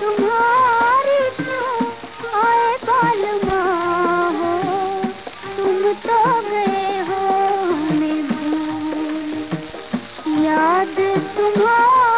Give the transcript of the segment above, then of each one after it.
तुम्हारे हो मैं याद तुम्हारे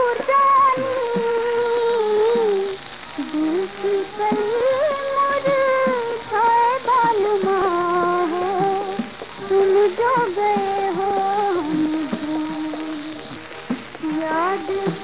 thank you.